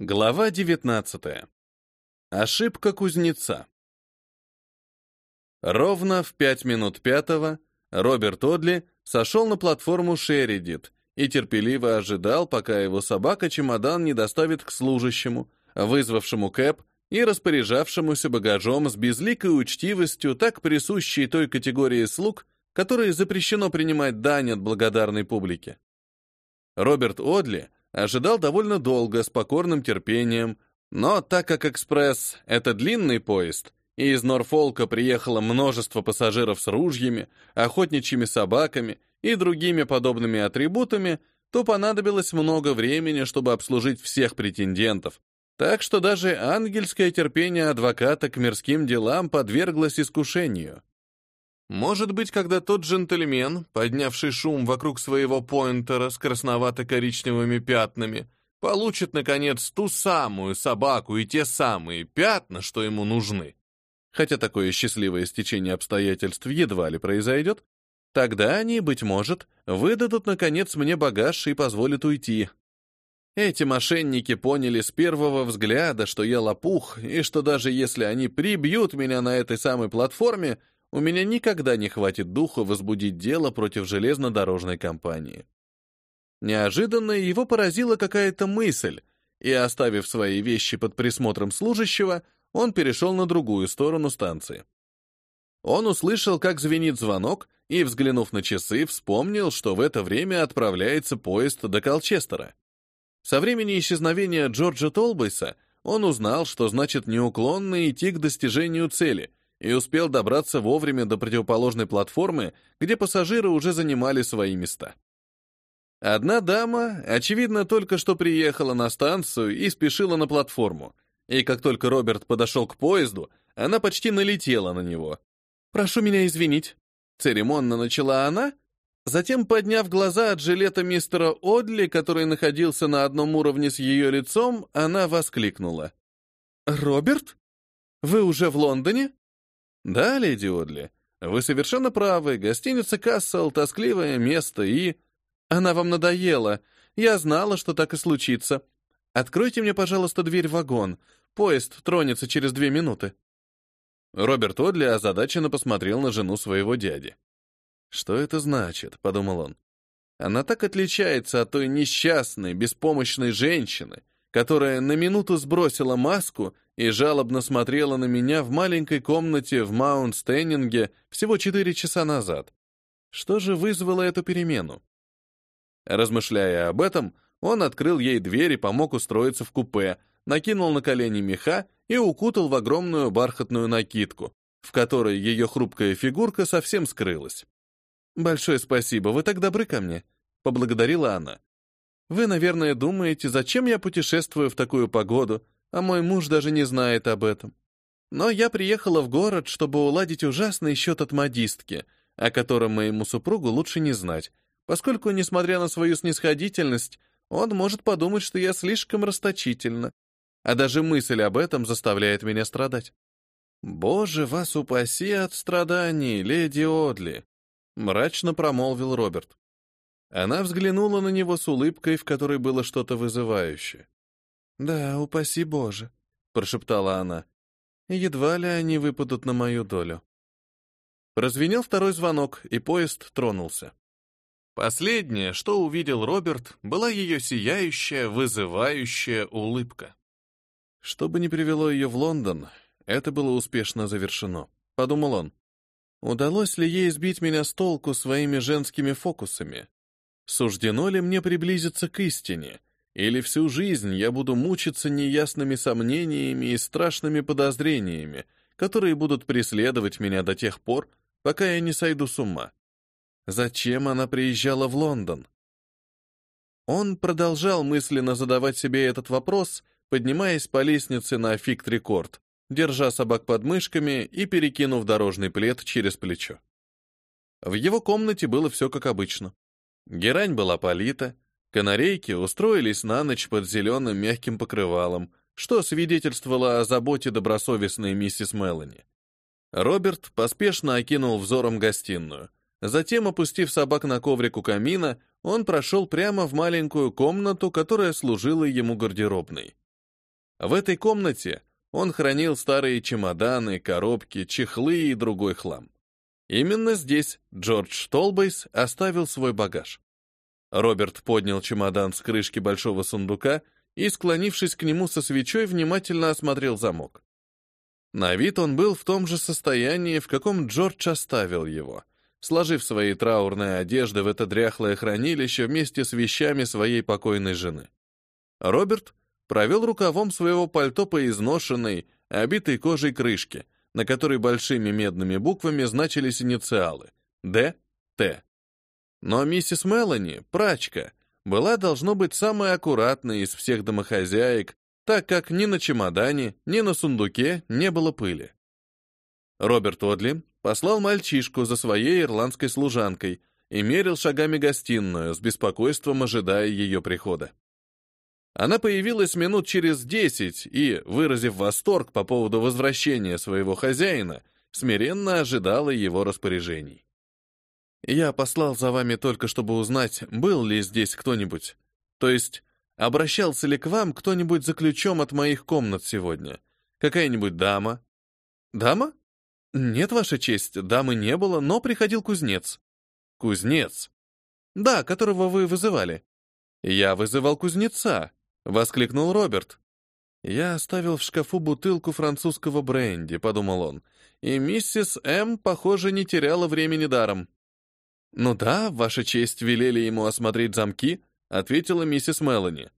Глава 19. Ошибка кузнеца. Ровно в пять минут пятого Роберт Одли сошел на платформу Шеридит и терпеливо ожидал, пока его собака-чемодан не доставит к служащему, вызвавшему кэп и распоряжавшемуся багажом с безликой учтивостью, так присущей той категории слуг, которые запрещено принимать дань от благодарной публики. Роберт Одли — ожидал довольно долго, с покорным терпением, но так как «Экспресс» — это длинный поезд, и из Норфолка приехало множество пассажиров с ружьями, охотничьими собаками и другими подобными атрибутами, то понадобилось много времени, чтобы обслужить всех претендентов. Так что даже ангельское терпение адвоката к мирским делам подверглось искушению. Может быть, когда тот джентльмен, поднявший шум вокруг своего поинтера с красновато-коричневыми пятнами, получит, наконец, ту самую собаку и те самые пятна, что ему нужны. Хотя такое счастливое стечение обстоятельств едва ли произойдет, тогда они, быть может, выдадут, наконец, мне багаж и позволят уйти. Эти мошенники поняли с первого взгляда, что я лопух, и что даже если они прибьют меня на этой самой платформе, у меня никогда не хватит духа возбудить дело против железнодорожной компании. Неожиданно его поразила какая-то мысль, и, оставив свои вещи под присмотром служащего, он перешел на другую сторону станции. Он услышал, как звенит звонок, и, взглянув на часы, вспомнил, что в это время отправляется поезд до Колчестера. Со времени исчезновения Джорджа Толбейса он узнал, что значит неуклонно идти к достижению цели, и успел добраться вовремя до противоположной платформы, где пассажиры уже занимали свои места. Одна дама, очевидно, только что приехала на станцию и спешила на платформу, и как только Роберт подошел к поезду, она почти налетела на него. «Прошу меня извинить», — церемонно начала она, затем, подняв глаза от жилета мистера Одли, который находился на одном уровне с ее лицом, она воскликнула. «Роберт? Вы уже в Лондоне?» «Да, леди Одли, вы совершенно правы. Гостиница Кассел — тоскливое место, и...» «Она вам надоела. Я знала, что так и случится. Откройте мне, пожалуйста, дверь в вагон. Поезд тронется через две минуты». Роберт Одли озадаченно посмотрел на жену своего дяди. «Что это значит?» — подумал он. «Она так отличается от той несчастной, беспомощной женщины, которая на минуту сбросила маску и жалобно смотрела на меня в маленькой комнате в Маунт-Стеннинге всего четыре часа назад. Что же вызвало эту перемену? Размышляя об этом, он открыл ей дверь и помог устроиться в купе, накинул на колени меха и укутал в огромную бархатную накидку, в которой ее хрупкая фигурка совсем скрылась. «Большое спасибо, вы так добры ко мне», — поблагодарила она. «Вы, наверное, думаете, зачем я путешествую в такую погоду, а мой муж даже не знает об этом. Но я приехала в город, чтобы уладить ужасный счет от модистки, о котором моему супругу лучше не знать, поскольку, несмотря на свою снисходительность, он может подумать, что я слишком расточительна, а даже мысль об этом заставляет меня страдать. «Боже, вас упаси от страданий, леди Одли!» — мрачно промолвил Роберт. Она взглянула на него с улыбкой, в которой было что-то вызывающее. «Да, упаси Боже», — прошептала она. «Едва ли они выпадут на мою долю». Прозвенел второй звонок, и поезд тронулся. Последнее, что увидел Роберт, была ее сияющая, вызывающая улыбка. Что бы ни привело ее в Лондон, это было успешно завершено, — подумал он. Удалось ли ей сбить меня с толку своими женскими фокусами? Суждено ли мне приблизиться к истине? Или всю жизнь я буду мучиться неясными сомнениями и страшными подозрениями, которые будут преследовать меня до тех пор, пока я не сойду с ума. Зачем она приезжала в Лондон? Он продолжал мысленно задавать себе этот вопрос, поднимаясь по лестнице на фикт-рекорд, держа собак под мышками и перекинув дорожный плед через плечо. В его комнате было все как обычно. Герань была полита, Канарейки устроились на ночь под зеленым мягким покрывалом, что свидетельствовало о заботе добросовестной миссис Мелани. Роберт поспешно окинул взором гостиную. Затем, опустив собак на коврик у камина, он прошел прямо в маленькую комнату, которая служила ему гардеробной. В этой комнате он хранил старые чемоданы, коробки, чехлы и другой хлам. Именно здесь Джордж Толбейс оставил свой багаж. Роберт поднял чемодан с крышки большого сундука и, склонившись к нему со свечой, внимательно осмотрел замок. На вид он был в том же состоянии, в каком Джордж оставил его, сложив свои траурные одежды в это дряхлое хранилище вместе с вещами своей покойной жены. Роберт провел рукавом своего пальто по изношенной, обитой кожей крышке, на которой большими медными буквами значились инициалы «Д», «Т». Но миссис Мелани, прачка, была, должно быть, самой аккуратной из всех домохозяек, так как ни на чемодане, ни на сундуке не было пыли. Роберт Одли послал мальчишку за своей ирландской служанкой и мерил шагами гостиную, с беспокойством ожидая ее прихода. Она появилась минут через десять и, выразив восторг по поводу возвращения своего хозяина, смиренно ожидала его распоряжений. «Я послал за вами только, чтобы узнать, был ли здесь кто-нибудь. То есть, обращался ли к вам кто-нибудь за ключом от моих комнат сегодня? Какая-нибудь дама?» «Дама?» «Нет, Ваша честь, дамы не было, но приходил кузнец». «Кузнец?» «Да, которого вы вызывали». «Я вызывал кузнеца», — воскликнул Роберт. «Я оставил в шкафу бутылку французского бренди», — подумал он, «и миссис М, похоже, не теряла времени даром». «Ну да, Ваша честь велели ему осмотреть замки», — ответила миссис Мелани.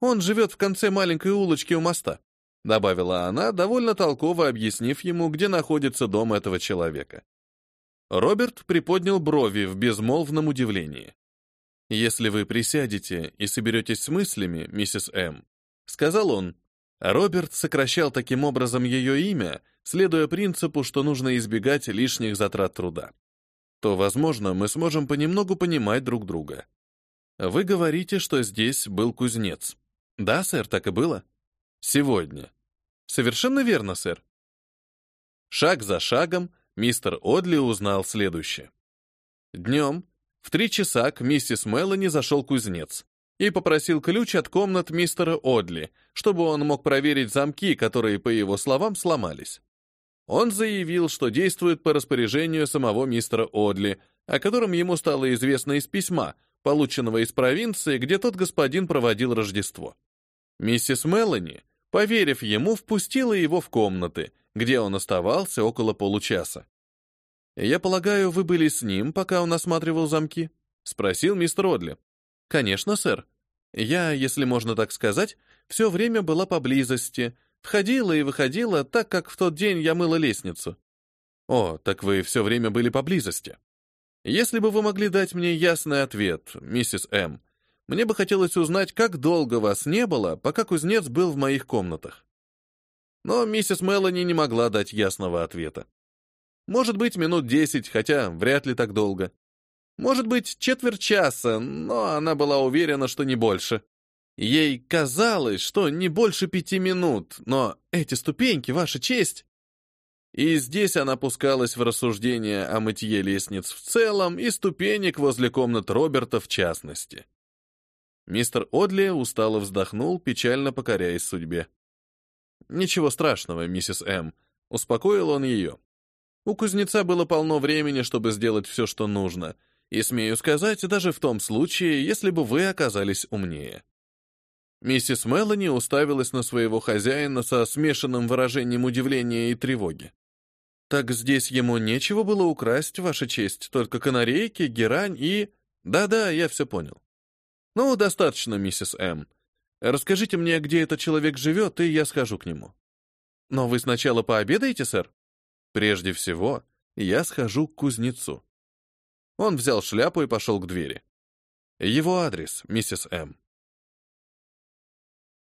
«Он живет в конце маленькой улочки у моста», — добавила она, довольно толково объяснив ему, где находится дом этого человека. Роберт приподнял брови в безмолвном удивлении. «Если вы присядете и соберетесь с мыслями, миссис М», — сказал он, Роберт сокращал таким образом ее имя, следуя принципу, что нужно избегать лишних затрат труда то, возможно, мы сможем понемногу понимать друг друга. Вы говорите, что здесь был кузнец. Да, сэр, так и было. Сегодня. Совершенно верно, сэр. Шаг за шагом мистер Одли узнал следующее. Днем в три часа к миссис Мелани зашел кузнец и попросил ключ от комнат мистера Одли, чтобы он мог проверить замки, которые, по его словам, сломались. Он заявил, что действует по распоряжению самого мистера Одли, о котором ему стало известно из письма, полученного из провинции, где тот господин проводил Рождество. Миссис Мелани, поверив ему, впустила его в комнаты, где он оставался около получаса. «Я полагаю, вы были с ним, пока он осматривал замки?» — спросил мистер Одли. «Конечно, сэр. Я, если можно так сказать, все время была поблизости, Входила и выходила, так как в тот день я мыла лестницу. О, так вы все время были поблизости. Если бы вы могли дать мне ясный ответ, миссис М., мне бы хотелось узнать, как долго вас не было, пока кузнец был в моих комнатах. Но миссис Мелани не могла дать ясного ответа. Может быть, минут десять, хотя вряд ли так долго. Может быть, четверть часа, но она была уверена, что не больше. Ей казалось, что не больше пяти минут, но эти ступеньки, ваша честь. И здесь она пускалась в рассуждения о мытье лестниц в целом и ступенек возле комнат Роберта в частности. Мистер Одли устало вздохнул, печально покоряясь судьбе. «Ничего страшного, миссис М», — успокоил он ее. У кузнеца было полно времени, чтобы сделать все, что нужно, и, смею сказать, даже в том случае, если бы вы оказались умнее. Миссис Мелани уставилась на своего хозяина со смешанным выражением удивления и тревоги. «Так здесь ему нечего было украсть, Ваша честь, только канарейки, герань и...» «Да-да, я все понял». «Ну, достаточно, миссис М. Расскажите мне, где этот человек живет, и я схожу к нему». «Но вы сначала пообедаете, сэр?» «Прежде всего, я схожу к кузнецу». Он взял шляпу и пошел к двери. «Его адрес, миссис М.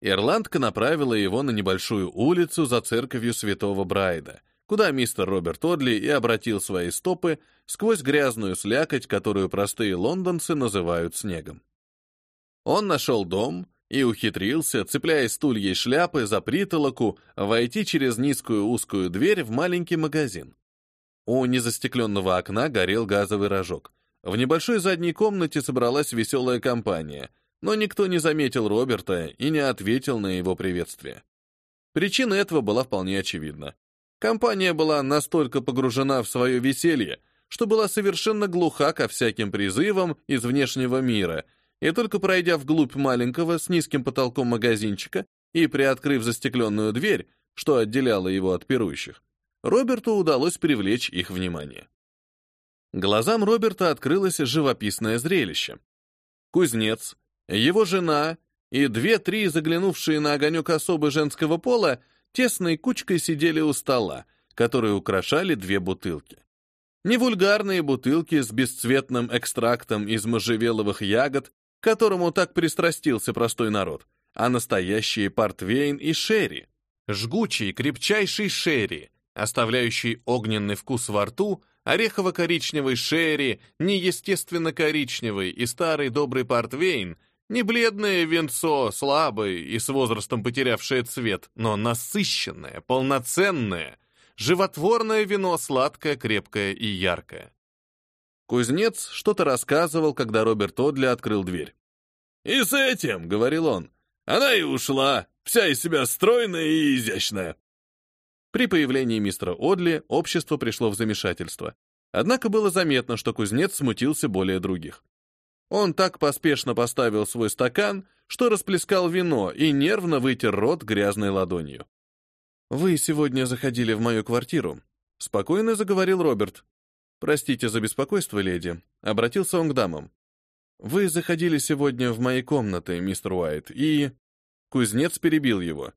Ирландка направила его на небольшую улицу за церковью святого Брайда, куда мистер Роберт Одли и обратил свои стопы сквозь грязную слякоть, которую простые лондонцы называют снегом. Он нашел дом и ухитрился, цепляя стульей шляпы за притолоку, войти через низкую узкую дверь в маленький магазин. У незастекленного окна горел газовый рожок. В небольшой задней комнате собралась веселая компания — но никто не заметил Роберта и не ответил на его приветствие. Причина этого была вполне очевидна. Компания была настолько погружена в свое веселье, что была совершенно глуха ко всяким призывам из внешнего мира, и только пройдя вглубь маленького с низким потолком магазинчика и приоткрыв застекленную дверь, что отделяло его от пирующих, Роберту удалось привлечь их внимание. Глазам Роберта открылось живописное зрелище. Кузнец, его жена и две-три заглянувшие на огонек особы женского пола тесной кучкой сидели у стола, которые украшали две бутылки. Не вульгарные бутылки с бесцветным экстрактом из можжевеловых ягод, к которому так пристрастился простой народ, а настоящие портвейн и шерри. Жгучий, крепчайший шерри, оставляющий огненный вкус во рту, орехово-коричневый шерри, неестественно коричневый и старый добрый портвейн, не бледное венцо, слабое и с возрастом потерявшее цвет, но насыщенное, полноценное, животворное вино, сладкое, крепкое и яркое. Кузнец что-то рассказывал, когда Роберт Одли открыл дверь. «И с этим», — говорил он, — «она и ушла, вся из себя стройная и изящная». При появлении мистера Одли общество пришло в замешательство. Однако было заметно, что кузнец смутился более других. Он так поспешно поставил свой стакан, что расплескал вино и нервно вытер рот грязной ладонью. «Вы сегодня заходили в мою квартиру», — спокойно заговорил Роберт. «Простите за беспокойство, леди», — обратился он к дамам. «Вы заходили сегодня в мои комнаты, мистер Уайт, и...» Кузнец перебил его.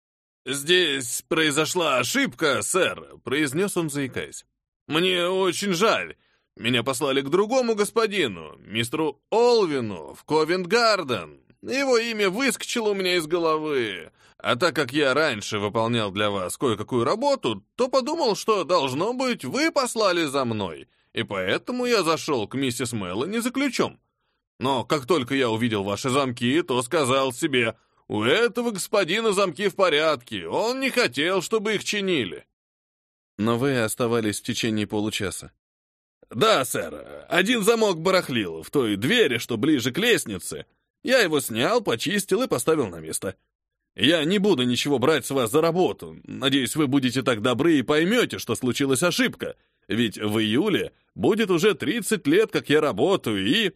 «Здесь произошла ошибка, сэр», — произнес он, заикаясь. «Мне очень жаль. Меня послали к другому господину, мистеру Олвину, в Ковент-Гарден. Его имя выскочило у меня из головы. А так как я раньше выполнял для вас кое-какую работу, то подумал, что, должно быть, вы послали за мной, и поэтому я зашел к миссис Мелани за ключом. Но как только я увидел ваши замки, то сказал себе, у этого господина замки в порядке, он не хотел, чтобы их чинили. Но вы оставались в течение получаса. Да, сэр, один замок барахлил в той двери, что ближе к лестнице. Я его снял, почистил и поставил на место. Я не буду ничего брать с вас за работу. Надеюсь, вы будете так добры и поймете, что случилась ошибка. Ведь в июле будет уже 30 лет, как я работаю, и...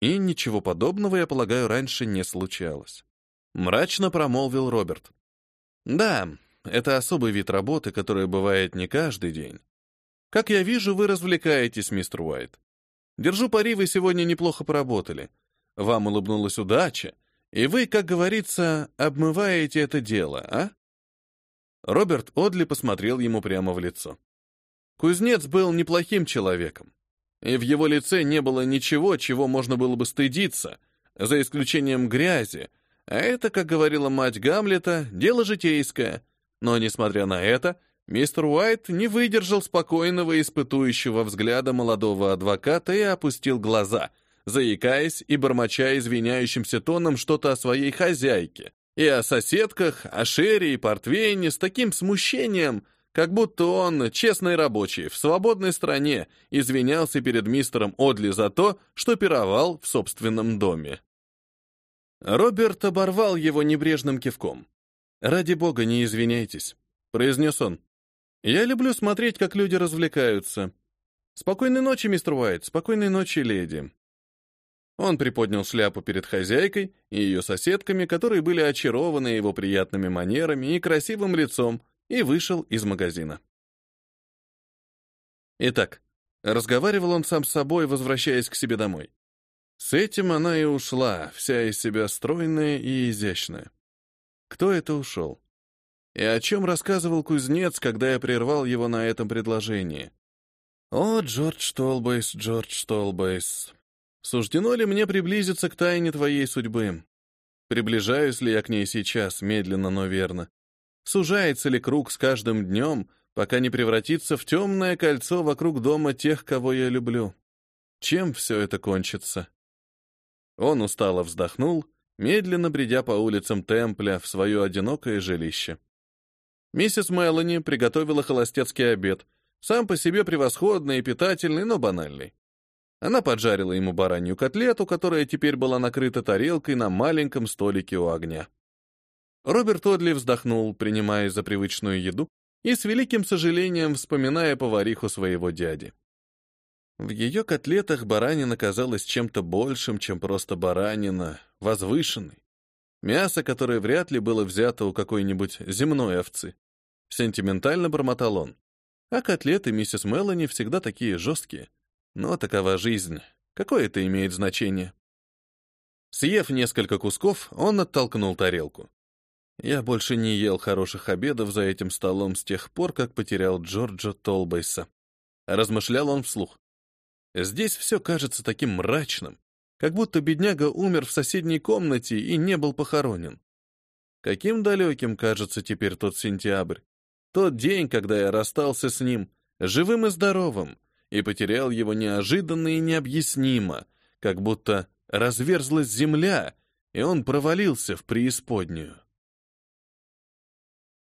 И ничего подобного, я полагаю, раньше не случалось. Мрачно промолвил Роберт. Да, это особый вид работы, который бывает не каждый день. Как я вижу, вы развлекаетесь, мистер Уайт. Держу пари, вы сегодня неплохо поработали. Вам улыбнулась удача, и вы, как говорится, обмываете это дело, а? Роберт Одли посмотрел ему прямо в лицо. Кузнец был неплохим человеком, и в его лице не было ничего, чего можно было бы стыдиться, за исключением грязи, а это, как говорила мать Гамлета, дело житейское. Но, несмотря на это, мистер Уайт не выдержал спокойного испытующего взгляда молодого адвоката и опустил глаза, заикаясь и бормоча извиняющимся тоном что-то о своей хозяйке, и о соседках, о Шерри и Портвейне с таким смущением, как будто он, честный рабочий, в свободной стране, извинялся перед мистером Одли за то, что пировал в собственном доме. Роберт оборвал его небрежным кивком. «Ради бога, не извиняйтесь», — произнес он. «Я люблю смотреть, как люди развлекаются. Спокойной ночи, мистер Уайт, спокойной ночи, леди». Он приподнял шляпу перед хозяйкой и ее соседками, которые были очарованы его приятными манерами и красивым лицом, и вышел из магазина. Итак, разговаривал он сам с собой, возвращаясь к себе домой. С этим она и ушла, вся из себя стройная и изящная. Кто это ушел? И о чем рассказывал кузнец, когда я прервал его на этом предложении? О, Джордж Толбейс, Джордж Толбейс, суждено ли мне приблизиться к тайне твоей судьбы? Приближаюсь ли я к ней сейчас, медленно, но верно? Сужается ли круг с каждым днем, пока не превратится в темное кольцо вокруг дома тех, кого я люблю? Чем все это кончится? Он устало вздохнул, медленно бредя по улицам Темпля в свое одинокое жилище. Миссис Мелани приготовила холостецкий обед, сам по себе превосходный и питательный, но банальный. Она поджарила ему баранью котлету, которая теперь была накрыта тарелкой на маленьком столике у огня. Роберт Одли вздохнул, принимая за привычную еду, и с великим сожалением вспоминая повариху своего дяди. В ее котлетах баранина казалась чем-то большим, чем просто баранина, возвышенной. Мясо, которое вряд ли было взято у какой-нибудь земной овцы. Сентиментально бормотал он. А котлеты миссис Мелани всегда такие жесткие. Но такова жизнь. Какое это имеет значение? Съев несколько кусков, он оттолкнул тарелку. Я больше не ел хороших обедов за этим столом с тех пор, как потерял Джорджа Толбейса. Размышлял он вслух. Здесь все кажется таким мрачным, как будто бедняга умер в соседней комнате и не был похоронен. Каким далеким кажется теперь тот сентябрь, тот день, когда я расстался с ним, живым и здоровым, и потерял его неожиданно и необъяснимо, как будто разверзлась земля, и он провалился в преисподнюю.